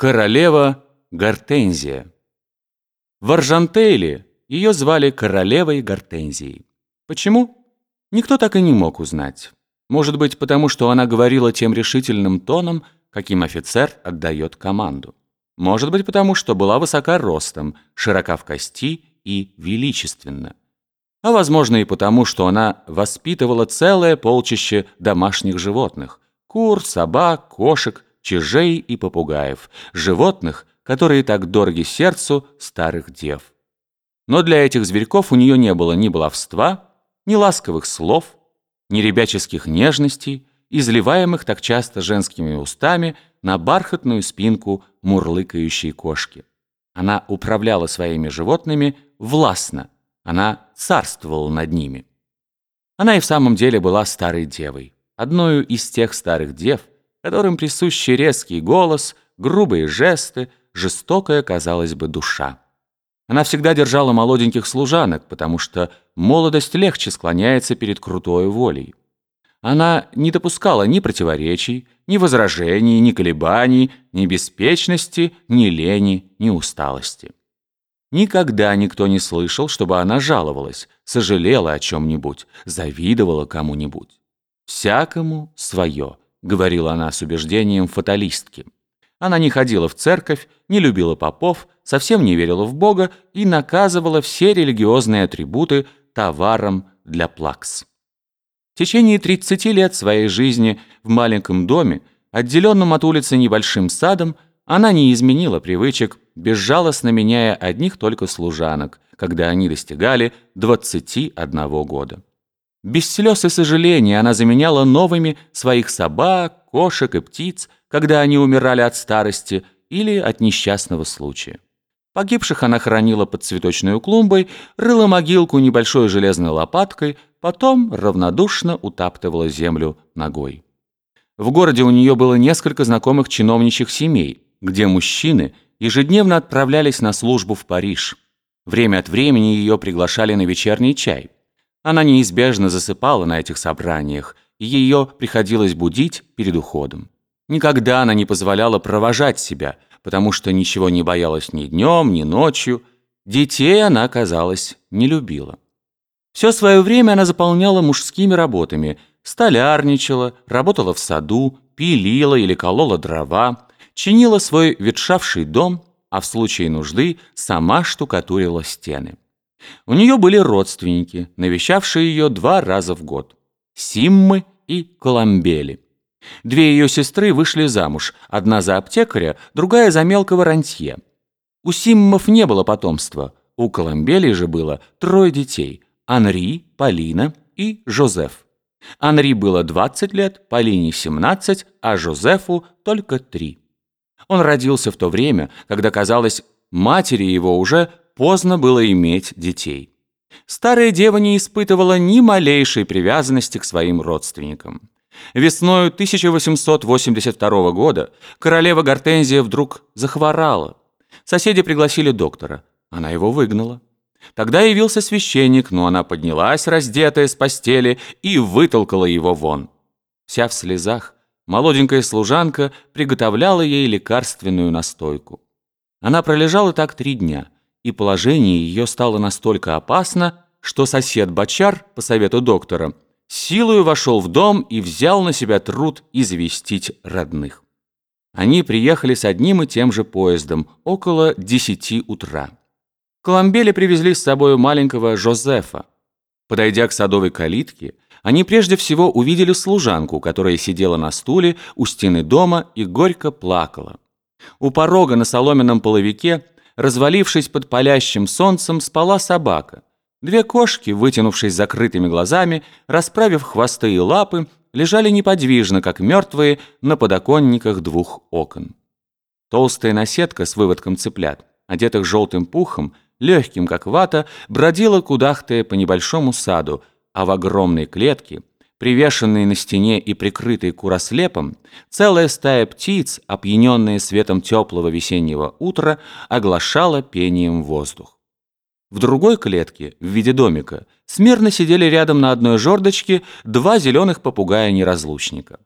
Королева Гортензия. В Аржантейле ее звали королевой Гортензией. Почему? Никто так и не мог узнать. Может быть, потому что она говорила тем решительным тоном, каким офицер отдает команду. Может быть, потому что была высока ростом, широка в кости и величественна. А возможно и потому, что она воспитывала целое полчище домашних животных – кур, собак, кошек – чижей и попугаев, животных, которые так дороги сердцу старых дев. Но для этих зверьков у нее не было ни баловства, ни ласковых слов, ни ребяческих нежностей, изливаемых так часто женскими устами на бархатную спинку мурлыкающей кошки. Она управляла своими животными властно, она царствовала над ними. Она и в самом деле была старой девой, одной из тех старых дев, которым присущи резкий голос, грубые жесты, жестокая, казалось бы, душа. Она всегда держала молоденьких служанок, потому что молодость легче склоняется перед крутой волей. Она не допускала ни противоречий, ни возражений, ни колебаний, ни беспечности, ни лени, ни усталости. Никогда никто не слышал, чтобы она жаловалась, сожалела о чем-нибудь, завидовала кому-нибудь. Всякому свое –— говорила она с убеждением фаталистки. Она не ходила в церковь, не любила попов, совсем не верила в Бога и наказывала все религиозные атрибуты товаром для плакс. В течение 30 лет своей жизни в маленьком доме, отделенном от улицы небольшим садом, она не изменила привычек, безжалостно меняя одних только служанок, когда они достигали 21 года. Без слез и сожаления она заменяла новыми своих собак, кошек и птиц, когда они умирали от старости или от несчастного случая. Погибших она хоронила под цветочной клумбой, рыла могилку небольшой железной лопаткой, потом равнодушно утаптывала землю ногой. В городе у нее было несколько знакомых чиновничьих семей, где мужчины ежедневно отправлялись на службу в Париж. Время от времени ее приглашали на вечерний чай – она неизбежно засыпала на этих собраниях, и ее приходилось будить перед уходом. Никогда она не позволяла провожать себя, потому что ничего не боялась ни днем, ни ночью. Детей она, казалось, не любила. Все свое время она заполняла мужскими работами, столярничала, работала в саду, пилила или колола дрова, чинила свой ветшавший дом, а в случае нужды сама штукатурила стены. У нее были родственники, навещавшие ее два раза в год – Симмы и Коломбели. Две ее сестры вышли замуж, одна за аптекаря, другая за мелкого рантье. У Симмов не было потомства, у Коломбели же было трое детей – Анри, Полина и Жозеф. Анри было 20 лет, Полине 17, а Жозефу только 3. Он родился в то время, когда, казалось, матери его уже поздно было иметь детей. Старая дева не испытывала ни малейшей привязанности к своим родственникам. Весною 1882 года королева Гортензия вдруг захворала. Соседи пригласили доктора. Она его выгнала. Тогда явился священник, но она поднялась, раздетая с постели, и вытолкала его вон. Вся в слезах, молоденькая служанка приготовляла ей лекарственную настойку. Она пролежала так три дня – и положение ее стало настолько опасно, что сосед Бочар, по совету доктора, силою вошел в дом и взял на себя труд известить родных. Они приехали с одним и тем же поездом около десяти утра. Коломбеле привезли с собой маленького Жозефа. Подойдя к садовой калитке, они прежде всего увидели служанку, которая сидела на стуле у стены дома и горько плакала. У порога на соломенном половике развалившись под палящим солнцем, спала собака. Две кошки, вытянувшись закрытыми глазами, расправив хвосты и лапы, лежали неподвижно, как мертвые, на подоконниках двух окон. Толстая наседка с выводком цыплят, одетых желтым пухом, легким, как вата, бродила кудахтая по небольшому саду, а в огромной клетке – Привешенные на стене и прикрытые курослепом, целая стая птиц, опьяненная светом теплого весеннего утра, оглашала пением воздух. В другой клетке, в виде домика, смирно сидели рядом на одной жердочке два зеленых попугая-неразлучника.